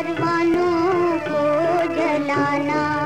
परवानों को जलाना।